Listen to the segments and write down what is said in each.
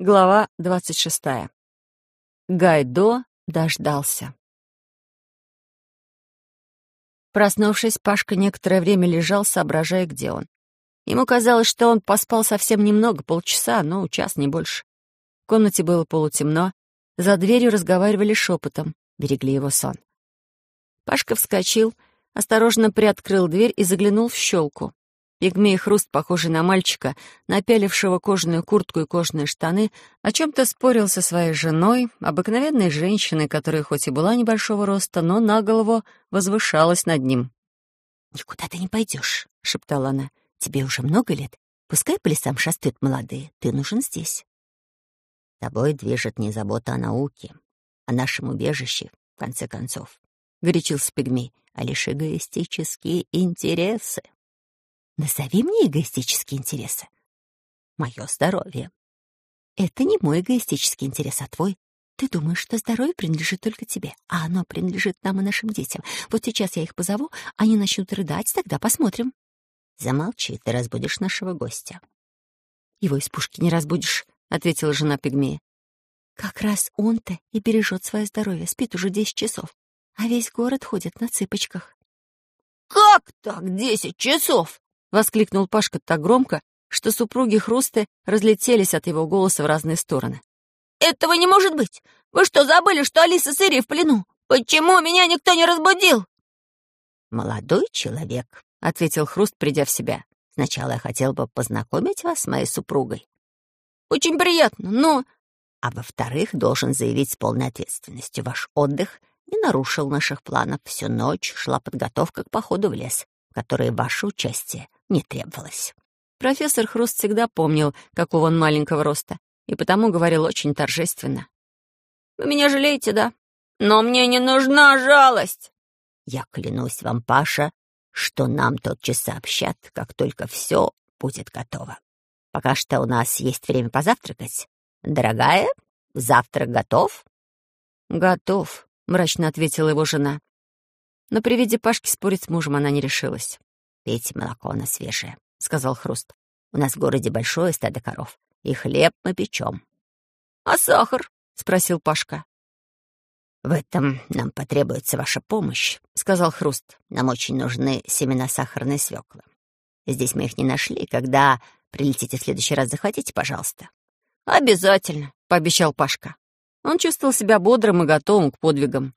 Глава двадцать шестая. Гайдо дождался. Проснувшись, Пашка некоторое время лежал, соображая, где он. Ему казалось, что он поспал совсем немного, полчаса, но час, не больше. В комнате было полутемно, за дверью разговаривали шепотом, берегли его сон. Пашка вскочил, осторожно приоткрыл дверь и заглянул в щелку. Пигмей Хруст, похожий на мальчика, напялившего кожаную куртку и кожаные штаны, о чем-то спорил со своей женой, обыкновенной женщиной, которая хоть и была небольшого роста, но на голову возвышалась над ним. «Никуда ты не пойдешь», — шептала она. «Тебе уже много лет. Пускай по лесам шастают молодые. Ты нужен здесь». «Тобой движет не забота о науке, о нашем убежище, в конце концов», — горячился Пигмей, «а лишь эгоистические интересы». Назови мне эгоистические интересы. Мое здоровье. Это не мой эгоистический интерес, а твой. Ты думаешь, что здоровье принадлежит только тебе, а оно принадлежит нам и нашим детям. Вот сейчас я их позову, они начнут рыдать, тогда посмотрим. Замолчи, ты разбудишь нашего гостя. Его из пушки не разбудишь, — ответила жена пигмея. Как раз он-то и бережет свое здоровье, спит уже десять часов, а весь город ходит на цыпочках. «Как так десять часов?» — воскликнул Пашка так громко, что супруги Хрусты разлетелись от его голоса в разные стороны. «Этого не может быть! Вы что, забыли, что Алиса с Ирией в плену? Почему меня никто не разбудил?» «Молодой человек», — ответил Хруст, придя в себя. «Сначала я хотел бы познакомить вас с моей супругой». «Очень приятно, но...» «А во-вторых, должен заявить с полной ответственностью. Ваш отдых не нарушил наших планов. Всю ночь шла подготовка к походу в лес, в которой ваше участие не требовалось. Профессор Хруст всегда помнил, какого он маленького роста, и потому говорил очень торжественно. «Вы меня жалеете, да? Но мне не нужна жалость!» «Я клянусь вам, Паша, что нам тотчас сообщат, как только все будет готово. Пока что у нас есть время позавтракать. Дорогая, завтрак готов?» «Готов», — мрачно ответила его жена. Но при виде Пашки спорить с мужем она не решилась. «Пейте молоко, оно свежее», — сказал Хруст. «У нас в городе большое стадо коров, и хлеб мы печем». «А сахар?» — спросил Пашка. «В этом нам потребуется ваша помощь», — сказал Хруст. «Нам очень нужны семена сахарной свеклы. Здесь мы их не нашли. Когда прилетите в следующий раз, захватите, пожалуйста». «Обязательно», — пообещал Пашка. Он чувствовал себя бодрым и готовым к подвигам.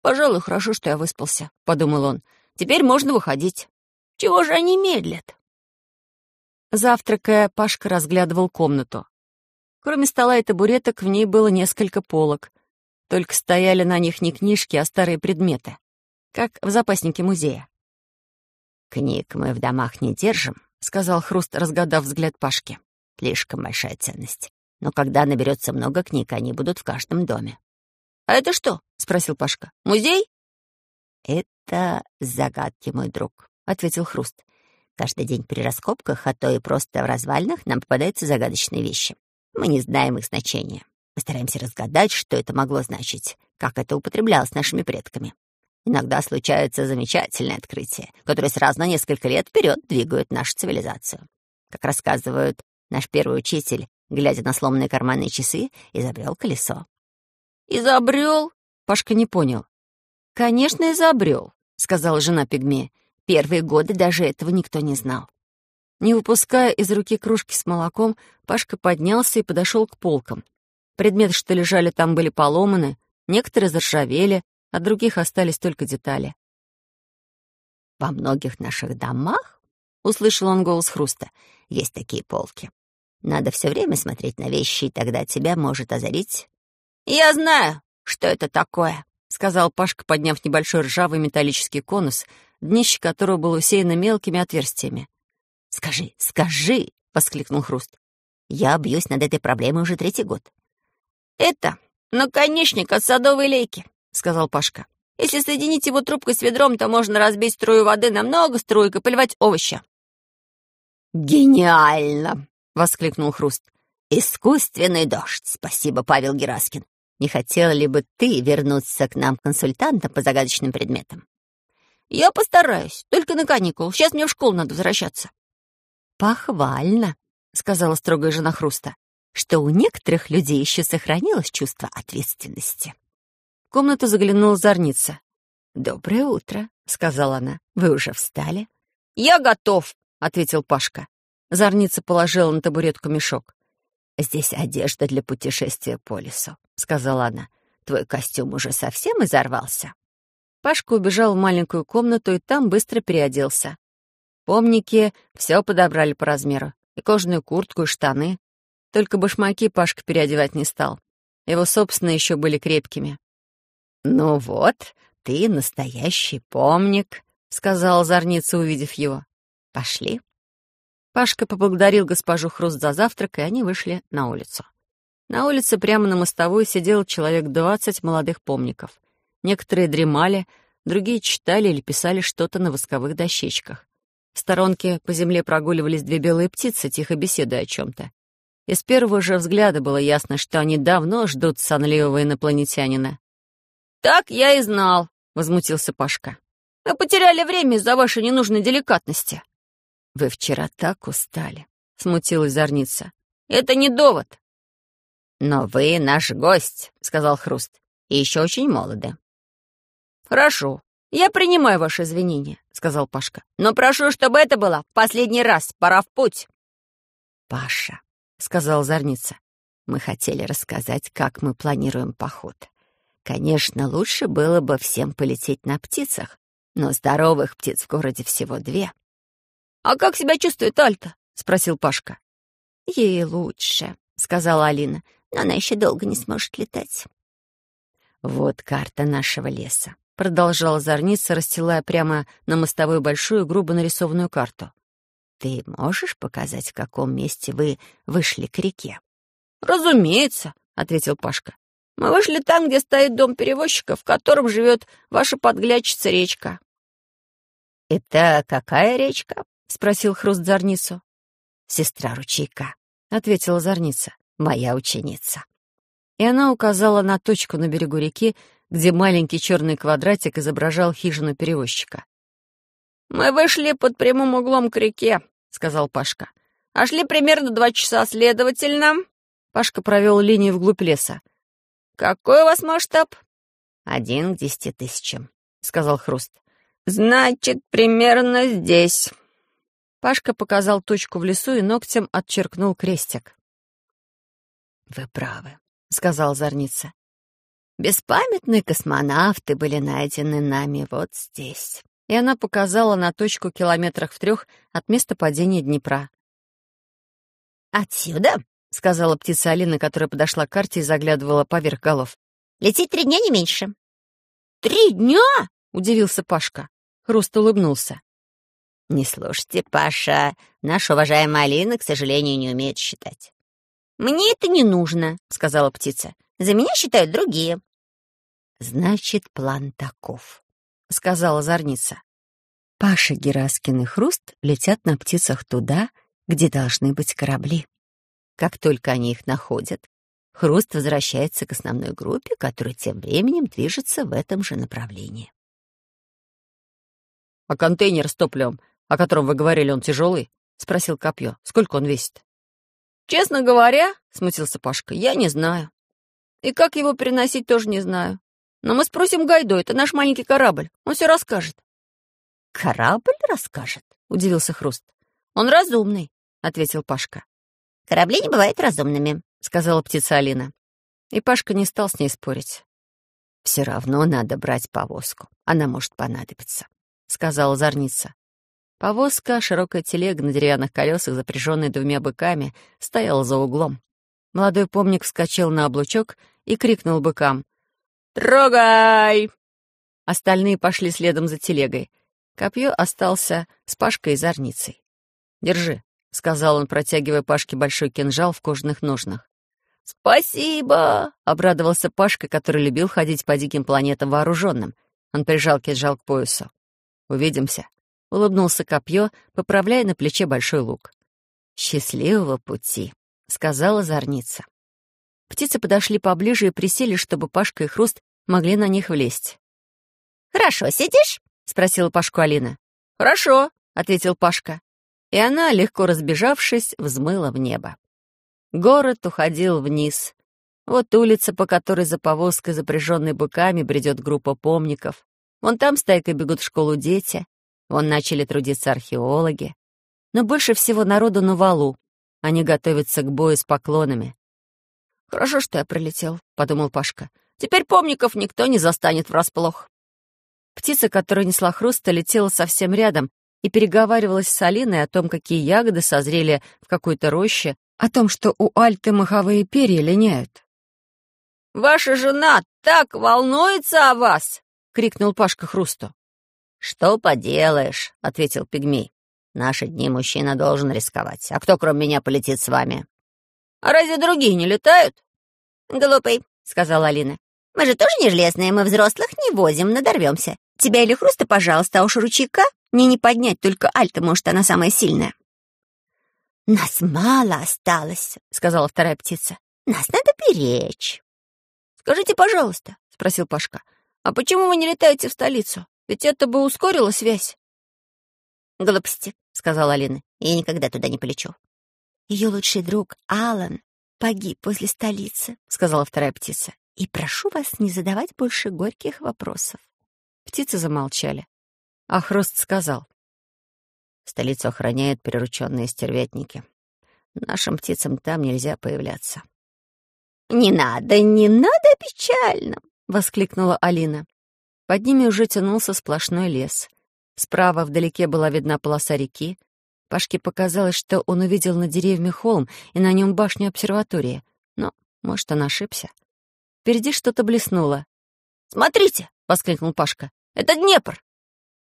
«Пожалуй, хорошо, что я выспался», — подумал он. «Теперь можно выходить». Чего же они медлят?» Завтракая, Пашка разглядывал комнату. Кроме стола и табуреток, в ней было несколько полок. Только стояли на них не книжки, а старые предметы, как в запаснике музея. «Книг мы в домах не держим», — сказал Хруст, разгадав взгляд Пашки. «Слишком большая ценность. Но когда наберется много книг, они будут в каждом доме». «А это что?» — спросил Пашка. «Музей?» «Это загадки, мой друг. — ответил Хруст. «Каждый день при раскопках, а то и просто в развалинах, нам попадаются загадочные вещи. Мы не знаем их значения. Мы стараемся разгадать, что это могло значить, как это употреблялось нашими предками. Иногда случаются замечательные открытия, которые сразу на несколько лет вперед двигают нашу цивилизацию. Как рассказывают, наш первый учитель, глядя на сломанные карманные часы, изобрел колесо. «Изобрел?» — Пашка не понял. «Конечно, изобрел», — сказала жена пигмея. Первые годы даже этого никто не знал. Не выпуская из руки кружки с молоком, Пашка поднялся и подошел к полкам. Предметы, что лежали там, были поломаны, некоторые заржавели, а других остались только детали. «Во многих наших домах, — услышал он голос Хруста, — есть такие полки. Надо все время смотреть на вещи, и тогда тебя может озарить». «Я знаю, что это такое», — сказал Пашка, подняв небольшой ржавый металлический конус, днище которого было усеяно мелкими отверстиями. «Скажи, скажи!» — воскликнул Хруст. «Я бьюсь над этой проблемой уже третий год». «Это наконечник от садовой лейки», — сказал Пашка. «Если соединить его трубкой с ведром, то можно разбить струю воды на много струек и поливать овощи». «Гениально!» — воскликнул Хруст. «Искусственный дождь! Спасибо, Павел Гераскин. Не хотел ли бы ты вернуться к нам консультантом по загадочным предметам?» «Я постараюсь, только на каникул. Сейчас мне в школу надо возвращаться». «Похвально», — сказала строгая жена Хруста. что у некоторых людей еще сохранилось чувство ответственности. В комнату заглянула Зорница. «Доброе утро», — сказала она. «Вы уже встали?» «Я готов», — ответил Пашка. Зорница положила на табуретку мешок. «Здесь одежда для путешествия по лесу», — сказала она. «Твой костюм уже совсем изорвался?» Пашка убежал в маленькую комнату и там быстро переоделся. Помники все подобрали по размеру. И кожаную куртку, и штаны. Только башмаки Пашка переодевать не стал. Его собственные еще были крепкими. «Ну вот, ты настоящий помник», — сказал Зорница, увидев его. «Пошли». Пашка поблагодарил госпожу Хруст за завтрак, и они вышли на улицу. На улице прямо на мостовой сидел человек двадцать молодых помников. Некоторые дремали, другие читали или писали что-то на восковых дощечках. В сторонке по земле прогуливались две белые птицы, тихо беседуя о чем-то. И с первого же взгляда было ясно, что они давно ждут сонливого инопланетянина. «Так я и знал», — возмутился Пашка. «Мы потеряли время из-за вашей ненужной деликатности». «Вы вчера так устали», — смутилась Зорница. «Это не довод». «Но вы наш гость», — сказал Хруст, — «и еще очень молоды». «Хорошо, я принимаю ваши извинения», — сказал Пашка. «Но прошу, чтобы это было в последний раз. Пора в путь». «Паша», — сказал Зорница, — «мы хотели рассказать, как мы планируем поход. Конечно, лучше было бы всем полететь на птицах, но здоровых птиц в городе всего две». «А как себя чувствует Альта?» — спросил Пашка. «Ей лучше», — сказала Алина, — «но она еще долго не сможет летать». «Вот карта нашего леса», — продолжала Зорница, расстилая прямо на мостовую большую, грубо нарисованную карту. «Ты можешь показать, в каком месте вы вышли к реке?» «Разумеется», — ответил Пашка. «Мы вышли там, где стоит дом перевозчика, в котором живет ваша подглядчица речка». «Это какая речка?» — спросил Хруст Зорницу. «Сестра ручейка», — ответила Зорница. «Моя ученица». И она указала на точку на берегу реки, где маленький черный квадратик изображал хижину перевозчика. «Мы вышли под прямым углом к реке», — сказал Пашка. «А шли примерно два часа, следовательно...» Пашка провел линию вглубь леса. «Какой у вас масштаб?» «Один к десяти тысячам», — сказал Хруст. «Значит, примерно здесь». Пашка показал точку в лесу и ногтем отчеркнул крестик. «Вы правы», — сказал Зорница. Беспамятные космонавты были найдены нами вот здесь. И она показала на точку километрах в трех от места падения Днепра. «Отсюда?» — сказала птица Алина, которая подошла к карте и заглядывала поверх голов. «Лететь три дня не меньше». «Три дня?» — удивился Пашка. Хруст улыбнулся. «Не слушайте, Паша. Наша уважаемая Алина, к сожалению, не умеет считать». «Мне это не нужно», — сказала птица. «За меня считают другие». «Значит, план таков», — сказала Зорница. Паша, Гераскин и Хруст летят на птицах туда, где должны быть корабли. Как только они их находят, Хруст возвращается к основной группе, которая тем временем движется в этом же направлении. «А контейнер с топливом, о котором вы говорили, он тяжелый?» — спросил Копье. «Сколько он весит?» «Честно говоря, — смутился Пашка, — я не знаю. И как его переносить, тоже не знаю. Но мы спросим Гайдо, это наш маленький корабль. Он все расскажет». «Корабль расскажет?» — удивился Хруст. «Он разумный», — ответил Пашка. «Корабли не бывают разумными», — сказала птица Алина. И Пашка не стал с ней спорить. «Все равно надо брать повозку. Она может понадобиться», — сказала Зорница. Повозка, широкая телега на деревянных колесах, запряженная двумя быками, стояла за углом. Молодой помник вскочил на облучок и крикнул быкам. «Трогай!» Остальные пошли следом за телегой. Копье остался с Пашкой и Зорницей. «Держи», — сказал он, протягивая Пашке большой кинжал в кожаных ножнах. «Спасибо!» — обрадовался Пашка, который любил ходить по диким планетам вооруженным. Он прижал кинжал к поясу. «Увидимся», — улыбнулся копье, поправляя на плече большой лук. «Счастливого пути», — сказала Зорница. Птицы подошли поближе и присели, чтобы Пашка и Хруст могли на них влезть. «Хорошо сидишь?» — спросила Пашку Алина. «Хорошо», — ответил Пашка. И она, легко разбежавшись, взмыла в небо. Город уходил вниз. Вот улица, по которой за повозкой, запряженной быками, бредет группа помников. Вон там стайкой бегут в школу дети. Вон начали трудиться археологи. Но больше всего народу на валу. Они готовятся к бою с поклонами. «Хорошо, что я прилетел», — подумал Пашка. «Теперь помников никто не застанет врасплох». Птица, которая несла хруста, летела совсем рядом и переговаривалась с Алиной о том, какие ягоды созрели в какой-то роще, о том, что у Альты маховые перья линяют. «Ваша жена так волнуется о вас!» — крикнул Пашка Хрусту. «Что поделаешь?» — ответил пигмей. «Наши дни мужчина должен рисковать. А кто, кроме меня, полетит с вами?» «А разве другие не летают?» «Глупый», — сказала Алина. «Мы же тоже не железные, мы взрослых не возим, надорвемся. Тебя или Хруста, пожалуйста, а уж ручейка мне не поднять, только Альта, может, она самая сильная». «Нас мало осталось», — сказала вторая птица. «Нас надо беречь». «Скажите, пожалуйста», — спросил Пашка, «а почему вы не летаете в столицу? Ведь это бы ускорило связь». «Глупости», — сказала Алина. «Я никогда туда не полечу». «Ее лучший друг Алан погиб после столицы», — сказала вторая птица. «И прошу вас не задавать больше горьких вопросов». Птицы замолчали. А Хруст сказал. «Столицу охраняют прирученные стервятники. Нашим птицам там нельзя появляться». «Не надо, не надо печально!» — воскликнула Алина. Под ними уже тянулся сплошной лес. Справа вдалеке была видна полоса реки. Пашке показалось, что он увидел на деревьями холм и на нем башню обсерватории. Но, может, он ошибся. Впереди что-то блеснуло. «Смотрите!» — воскликнул Пашка. «Это Днепр!»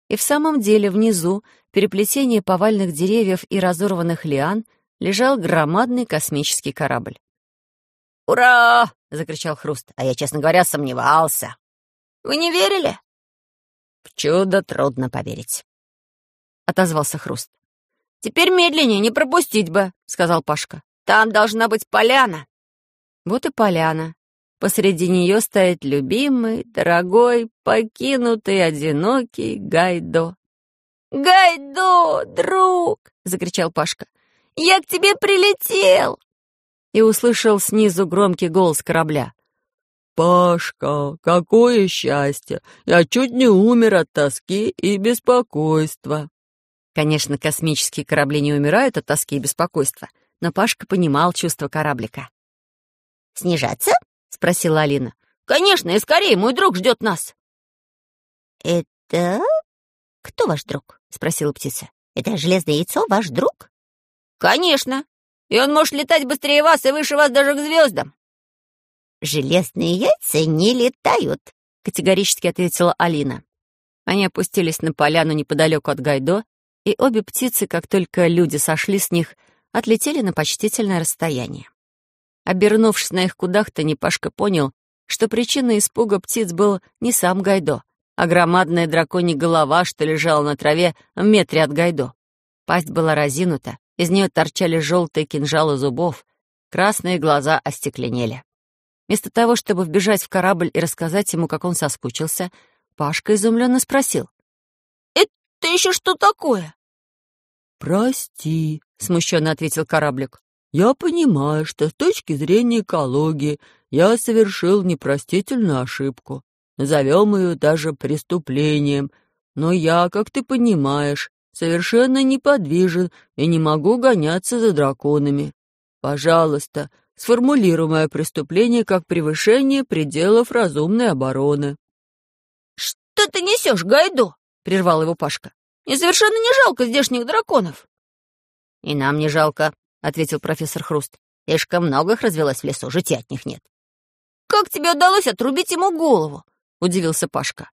И в самом деле внизу, в переплетении повальных деревьев и разорванных лиан, лежал громадный космический корабль. «Ура!» — закричал Хруст. «А я, честно говоря, сомневался». «Вы не верили?» «В чудо трудно поверить», — отозвался Хруст. «Теперь медленнее, не пропустить бы», — сказал Пашка. «Там должна быть поляна». Вот и поляна. Посреди нее стоит любимый, дорогой, покинутый, одинокий Гайдо. «Гайдо, друг!» — закричал Пашка. «Я к тебе прилетел!» и услышал снизу громкий голос корабля. «Пашка, какое счастье! Я чуть не умер от тоски и беспокойства!» Конечно, космические корабли не умирают от тоски и беспокойства, но Пашка понимал чувство кораблика. «Снижаться?» — спросила Алина. «Конечно, и скорее, мой друг ждет нас!» «Это... кто ваш друг?» — спросила птица. «Это железное яйцо ваш друг?» «Конечно!» И он может летать быстрее вас и выше вас даже к звездам. «Железные яйца не летают», — категорически ответила Алина. Они опустились на поляну неподалеку от Гайдо, и обе птицы, как только люди сошли с них, отлетели на почтительное расстояние. Обернувшись на их кудахтанье, Пашка понял, что причиной испуга птиц был не сам Гайдо, а громадная драконья голова, что лежала на траве в метре от Гайдо. Пасть была разинута, из нее торчали желтые кинжалы зубов, красные глаза остекленели. Вместо того, чтобы вбежать в корабль и рассказать ему, как он соскучился, Пашка изумленно спросил. «Это еще что такое?» «Прости», — смущенно ответил кораблик. «Я понимаю, что с точки зрения экологии я совершил непростительную ошибку. Назовем ее даже преступлением. Но я, как ты понимаешь, совершенно неподвижен и не могу гоняться за драконами. Пожалуйста, сформулируй мое преступление как превышение пределов разумной обороны». «Что ты несешь, Гайдо?» — прервал его Пашка. «Мне совершенно не жалко здешних драконов». «И нам не жалко», — ответил профессор Хруст. «Слишком много их развелось в лесу, житья от них нет». «Как тебе удалось отрубить ему голову?» — удивился Пашка.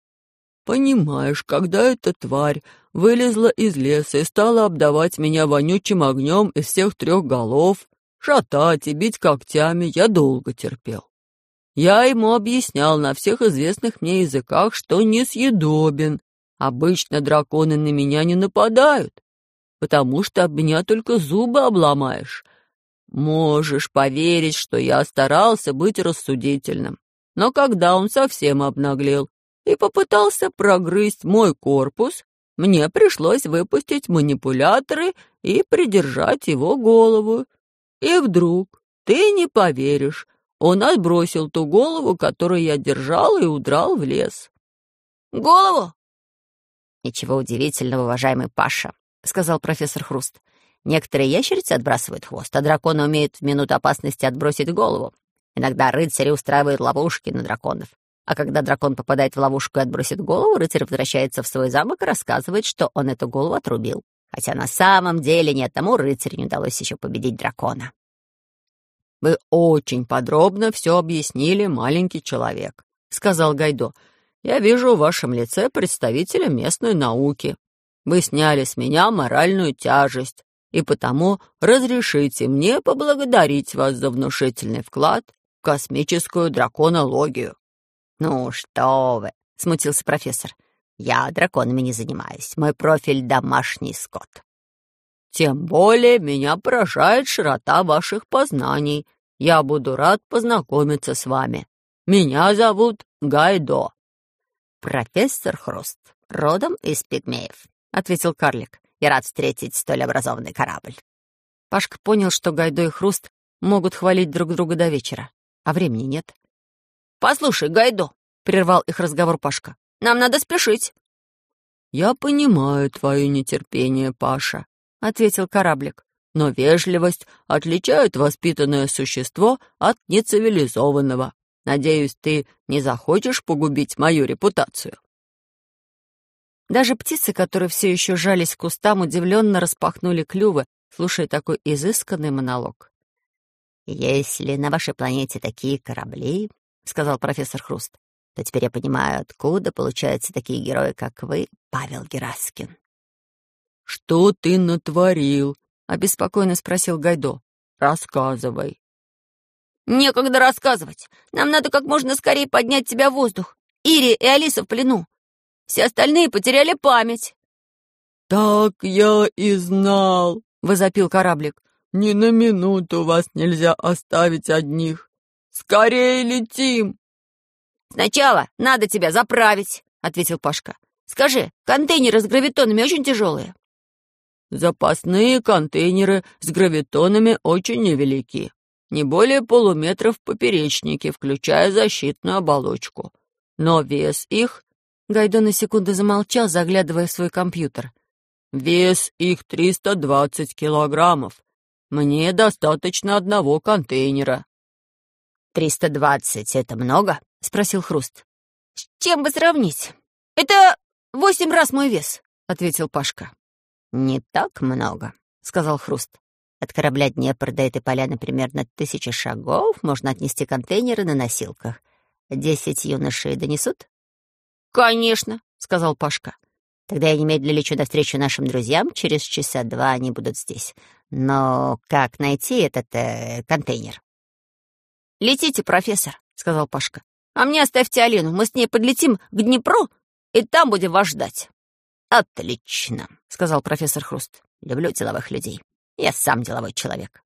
Понимаешь, когда эта тварь вылезла из леса и стала обдавать меня вонючим огнем из всех трех голов, шатать и бить когтями, я долго терпел. Я ему объяснял на всех известных мне языках, что несъедобен. Обычно драконы на меня не нападают, потому что об меня только зубы обломаешь. Можешь поверить, что я старался быть рассудительным. Но когда он совсем обнаглел и попытался прогрызть мой корпус, мне пришлось выпустить манипуляторы и придержать его голову. И вдруг Ты не поверишь, он отбросил ту голову, которую я держал, и удрал в лес. Голову? Ничего удивительного, уважаемый Паша, сказал профессор Хруст. Некоторые ящерицы отбрасывают хвост, а драконы умеют в минуту опасности отбросить голову. Иногда рыцари устраивают ловушки на драконов. А когда дракон попадает в ловушку и отбросит голову, рыцарь возвращается в свой замок и рассказывает, что он эту голову отрубил. Хотя на самом деле ни одному рыцарю не удалось еще победить дракона. «Вы очень подробно все объяснили, маленький человек», — сказал Гайдо. «Я вижу в вашем лице представителя местной науки. Вы сняли с меня моральную тяжесть, и потому разрешите мне поблагодарить вас за внушительный вклад в космическую драконологию». «Ну что вы!» — смутился профессор. «Я драконами не занимаюсь. Мой профиль — домашний скот». «Тем более меня поражает широта ваших познаний. Я буду рад познакомиться с вами. Меня зовут Гайдо». «Профессор Хруст, родом из пигмеев», — ответил карлик. «Я рад встретить столь образованный корабль». Пашка понял, что Гайдо и Хруст могут хвалить друг друга до вечера, а времени нет. «Послушай, Гайдо», — прервал их разговор Пашка, — «нам надо спешить». «Я понимаю твое нетерпение, Паша», — ответил кораблик. «Но вежливость отличает воспитанное существо от нецивилизованного. Надеюсь, ты не захочешь погубить мою репутацию». Даже птицы, которые все еще жались к кустам, удивленно распахнули клювы, слушая такой изысканный монолог. «Если на вашей планете такие корабли, — сказал профессор Хруст, — то теперь я понимаю, откуда получаются такие герои, как вы, Павел Гераскин. «Что ты натворил?» — обеспокоенно спросил Гайдо. «Рассказывай». «Некогда рассказывать. Нам надо как можно скорее поднять тебя в воздух. Ири и Алиса в плену. Все остальные потеряли память». «Так я и знал», — возопил кораблик. «Ни на минуту вас нельзя оставить одних. «Скорее летим!» «Сначала надо тебя заправить», — ответил Пашка. «Скажи, контейнеры с гравитонами очень тяжелые?» «Запасные контейнеры с гравитонами очень невелики. Не более полуметра в поперечнике, включая защитную оболочку. Но вес их...» Гайдо на секунду замолчал, заглядывая в свой компьютер. «Вес их 320 килограммов. Мне достаточно одного контейнера». «Триста двадцать — это много?» — спросил Хруст. «С чем бы сравнить? Это восемь раз мой вес», — ответил Пашка. «Не так много», — сказал Хруст. «От корабля Днепр до этой поляны примерно тысячи шагов. Можно отнести контейнеры на носилках. Десять юношей донесут?» «Конечно», — сказал Пашка. «Тогда я немедленно лечу навстречу нашим друзьям. Через часа два они будут здесь. Но как найти этот э, контейнер?» «Летите, профессор», — сказал Пашка. «А мне оставьте Алину, мы с ней подлетим к Днепру и там будем вас ждать». «Отлично», — сказал профессор Хруст. «Люблю деловых людей. Я сам деловой человек».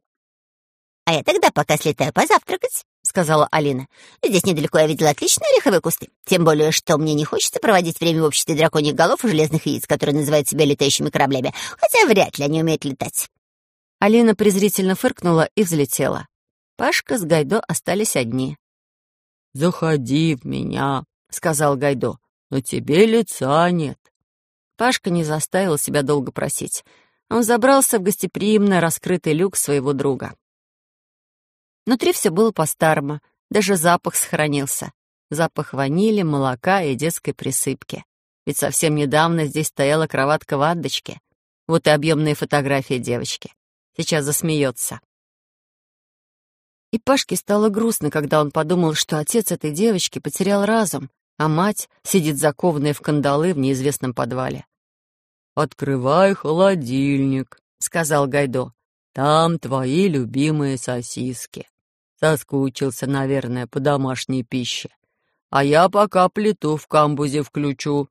«А я тогда пока слетаю позавтракать», — сказала Алина. «Здесь недалеко я видела отличные ореховые кусты. Тем более, что мне не хочется проводить время в обществе драконьих голов и железных яиц, которые называют себя летающими кораблями, хотя вряд ли они умеют летать». Алина презрительно фыркнула и взлетела. Пашка с Гайдо остались одни. «Заходи в меня», — сказал Гайдо, — «но тебе лица нет». Пашка не заставил себя долго просить. Он забрался в гостеприимно раскрытый люк своего друга. Внутри все было по-старому, даже запах сохранился. Запах ванили, молока и детской присыпки. Ведь совсем недавно здесь стояла кроватка Вандочки. Вот и объемные фотографии девочки. Сейчас засмеется. И Пашке стало грустно, когда он подумал, что отец этой девочки потерял разум, а мать сидит закованная в кандалы в неизвестном подвале. «Открывай холодильник», — сказал Гайдо. «Там твои любимые сосиски. Соскучился, наверное, по домашней пище. А я пока плиту в камбузе включу.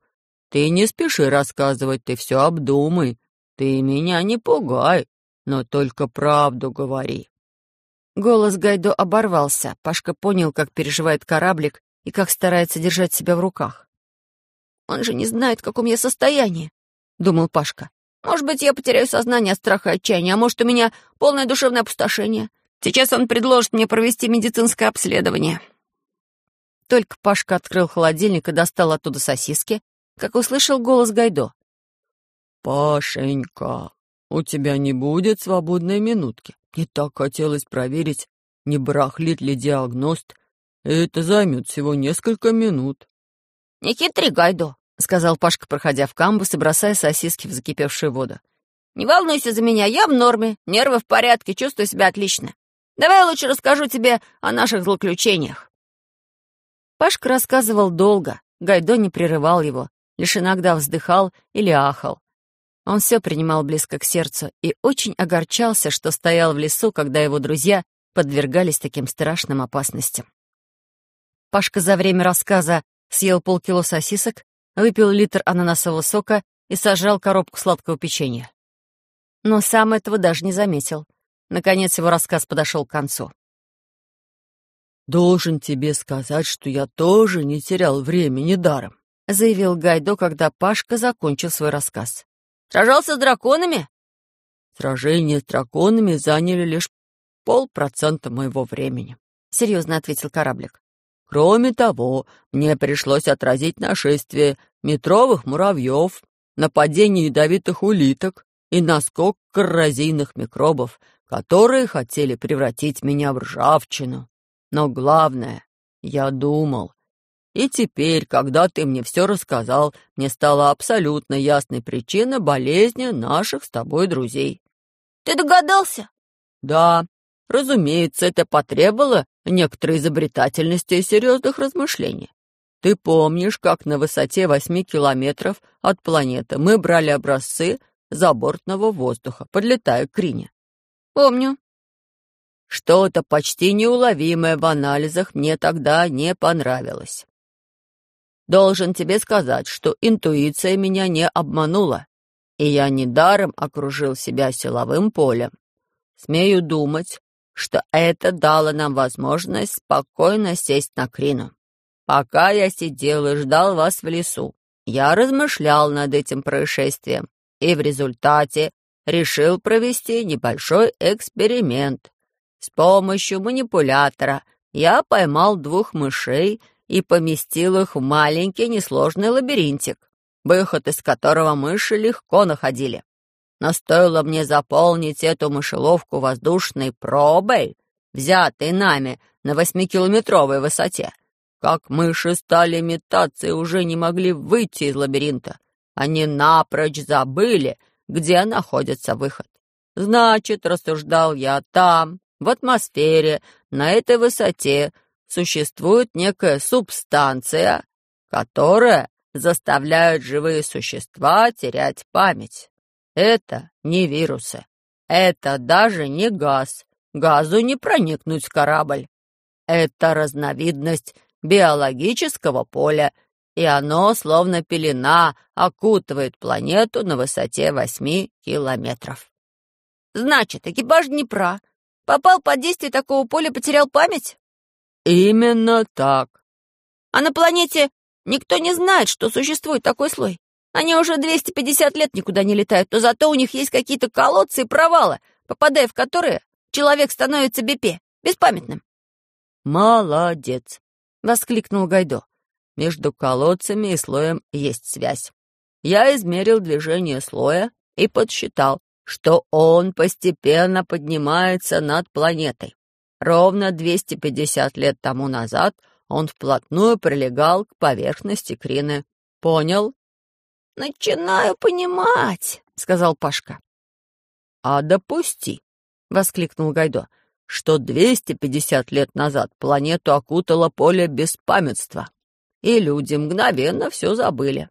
Ты не спеши рассказывать, ты все обдумай. Ты меня не пугай, но только правду говори. Голос Гайдо оборвался. Пашка понял, как переживает кораблик и как старается держать себя в руках. «Он же не знает, в каком я состоянии», — думал Пашка. «Может быть, я потеряю сознание от страха и отчаяния, а может, у меня полное душевное опустошение. Сейчас он предложит мне провести медицинское обследование». Только Пашка открыл холодильник и достал оттуда сосиски, как услышал голос Гайдо. «Пашенька, у тебя не будет свободной минутки. Мне так хотелось проверить, не барахлит ли диагност. Это займет всего несколько минут». «Не хитри, Гайдо», — сказал Пашка, проходя в камбус и бросая сосиски в закипевшую воду. «Не волнуйся за меня, я в норме, нервы в порядке, чувствую себя отлично. Давай я лучше расскажу тебе о наших злоключениях». Пашка рассказывал долго, Гайдо не прерывал его, лишь иногда вздыхал или ахал. Он все принимал близко к сердцу и очень огорчался, что стоял в лесу, когда его друзья подвергались таким страшным опасностям. Пашка за время рассказа съел полкило сосисок, выпил литр ананасового сока и сожрал коробку сладкого печенья. Но сам этого даже не заметил. Наконец его рассказ подошел к концу. «Должен тебе сказать, что я тоже не терял времени даром», заявил Гайдо, когда Пашка закончил свой рассказ. «Сражался с драконами?» «Сражения с драконами заняли лишь полпроцента моего времени», серьезно ответил кораблик. Кроме того, мне пришлось отразить нашествие метровых муравьев, нападение ядовитых улиток и наскок коррозийных микробов, которые хотели превратить меня в ржавчину. Но главное, я думал. И теперь, когда ты мне все рассказал, мне стала абсолютно ясной причина болезни наших с тобой друзей. Ты догадался? Да, разумеется, это потребовало некоторой изобретательности и серьезных размышлений. Ты помнишь, как на высоте восьми километров от планеты мы брали образцы забортного воздуха, подлетая к Рине? Помню. Что-то почти неуловимое в анализах мне тогда не понравилось. Должен тебе сказать, что интуиция меня не обманула, и я недаром окружил себя силовым полем. Смею думать, что это дало нам возможность спокойно сесть на Крину. Пока я сидел и ждал вас в лесу, я размышлял над этим происшествием и в результате решил провести небольшой эксперимент. С помощью манипулятора я поймал двух мышей и поместил их в маленький несложный лабиринтик, выход из которого мыши легко находили. Но стоило мне заполнить эту мышеловку воздушной пробой, взятой нами на восьмикилометровой высоте, как мыши стали метаться и уже не могли выйти из лабиринта. Они напрочь забыли, где находится выход. Значит, рассуждал я, там, в атмосфере, на этой высоте, существует некая субстанция, которая заставляет живые существа терять память. Это не вирусы. Это даже не газ. Газу не проникнуть в корабль. Это разновидность биологического поля, и оно, словно пелена, окутывает планету на высоте восьми километров. Значит, экипаж Днепра попал под действие такого поля, потерял память? Именно так. А на планете никто не знает, что существует такой слой. Они уже 250 лет никуда не летают, но зато у них есть какие-то колодцы и провалы, попадая в которые человек становится бепе, беспамятным. «Молодец!» — воскликнул Гайдо. «Между колодцами и слоем есть связь. Я измерил движение слоя и подсчитал, что он постепенно поднимается над планетой. Ровно 250 лет тому назад он вплотную прилегал к поверхности Крины. Понял? «Начинаю понимать», — сказал Пашка. «А допусти», — воскликнул Гайдо, «что 250 лет назад планету окутало поле беспамятства, и люди мгновенно все забыли.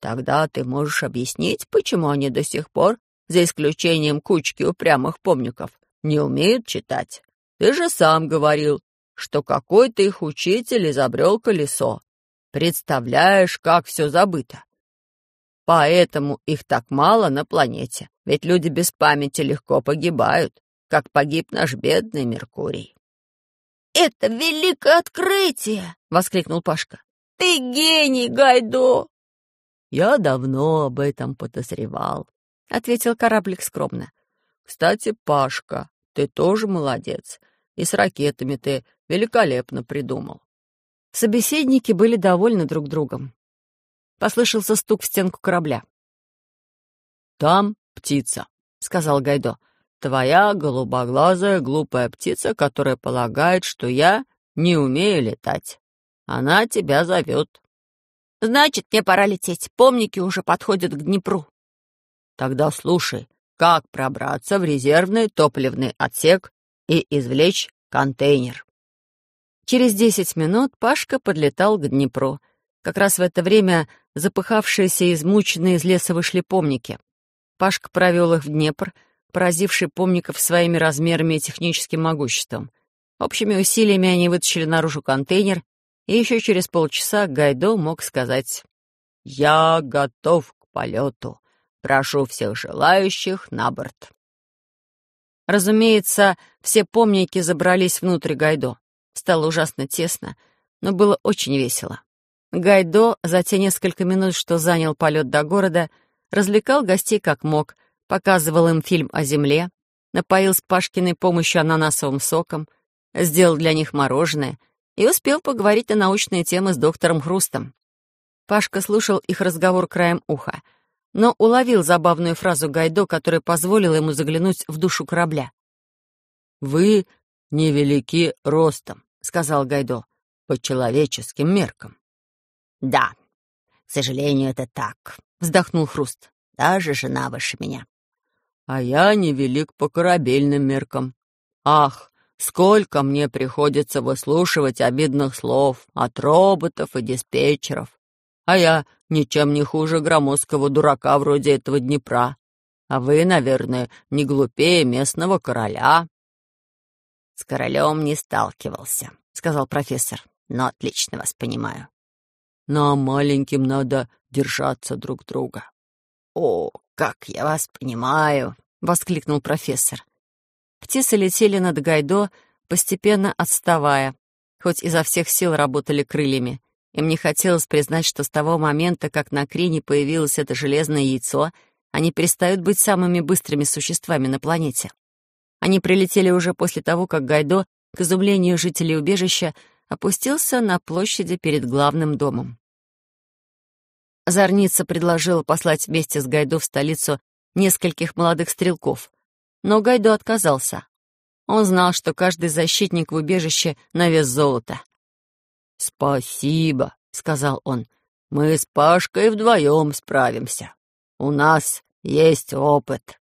Тогда ты можешь объяснить, почему они до сих пор, за исключением кучки упрямых помников, не умеют читать. Ты же сам говорил, что какой-то их учитель изобрел колесо. Представляешь, как все забыто. Поэтому их так мало на планете, ведь люди без памяти легко погибают, как погиб наш бедный Меркурий. «Это великое открытие!» — воскликнул Пашка. «Ты гений, Гайдо!» «Я давно об этом подозревал», — ответил кораблик скромно. «Кстати, Пашка, ты тоже молодец. И с ракетами ты великолепно придумал». Собеседники были довольны друг другом. Послышался стук в стенку корабля. «Там птица», — сказал Гайдо. «Твоя голубоглазая глупая птица, которая полагает, что я не умею летать. Она тебя зовет». «Значит, мне пора лететь. Помники уже подходят к Днепру». «Тогда слушай, как пробраться в резервный топливный отсек и извлечь контейнер». Через десять минут Пашка подлетал к Днепру. Как раз в это время запыхавшиеся и измученные из леса вышли помники. Пашка провел их в Днепр, поразивший помников своими размерами и техническим могуществом. Общими усилиями они вытащили наружу контейнер, и еще через полчаса Гайдо мог сказать «Я готов к полету. Прошу всех желающих на борт». Разумеется, все помники забрались внутрь Гайдо. Стало ужасно тесно, но было очень весело. Гайдо за те несколько минут, что занял полет до города, развлекал гостей как мог, показывал им фильм о земле, напоил с Пашкиной помощью ананасовым соком, сделал для них мороженое и успел поговорить на научные темы с доктором Хрустом. Пашка слушал их разговор краем уха, но уловил забавную фразу Гайдо, которая позволила ему заглянуть в душу корабля. «Вы невелики ростом», — сказал Гайдо, — «по человеческим меркам». «Да, к сожалению, это так», — вздохнул Хруст. «Даже жена выше меня». «А я невелик по корабельным меркам. Ах, сколько мне приходится выслушивать обидных слов от роботов и диспетчеров. А я ничем не хуже громоздкого дурака вроде этого Днепра. А вы, наверное, не глупее местного короля». «С королем не сталкивался», — сказал профессор, «но отлично вас понимаю». Нам, маленьким, надо держаться друг друга». «О, как я вас понимаю!» — воскликнул профессор. Птицы летели над Гайдо, постепенно отставая, хоть изо всех сил работали крыльями. Им не хотелось признать, что с того момента, как на Крине появилось это железное яйцо, они перестают быть самыми быстрыми существами на планете. Они прилетели уже после того, как Гайдо, к изумлению жителей убежища, опустился на площади перед главным домом. Зорница предложила послать вместе с Гайдо в столицу нескольких молодых стрелков, но Гайдо отказался. Он знал, что каждый защитник в убежище на вес золота. «Спасибо», — сказал он, — «мы с Пашкой вдвоем справимся. У нас есть опыт».